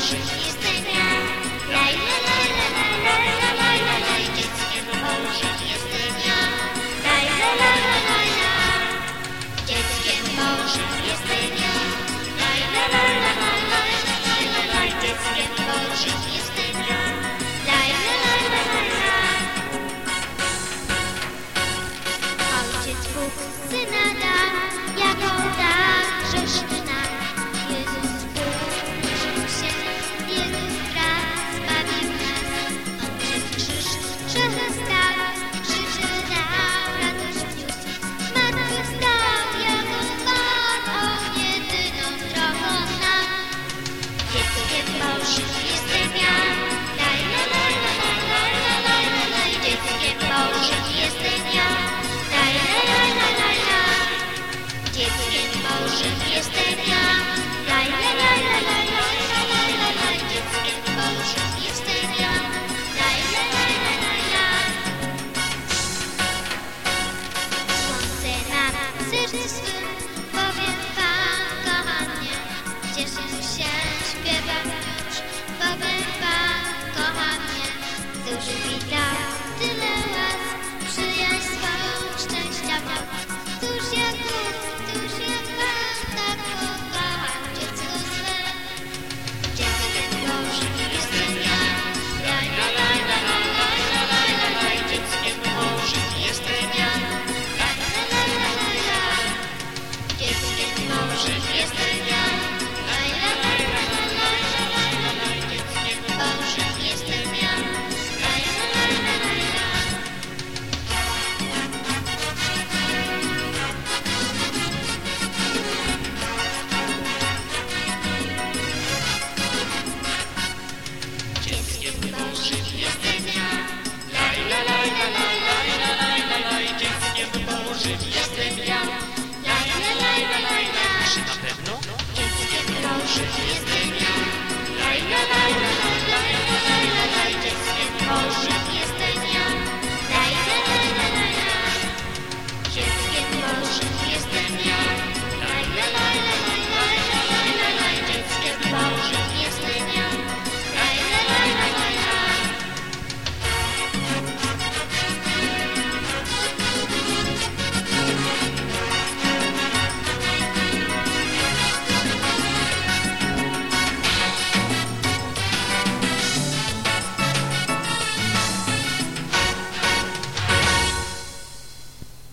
Shake. business. J'ai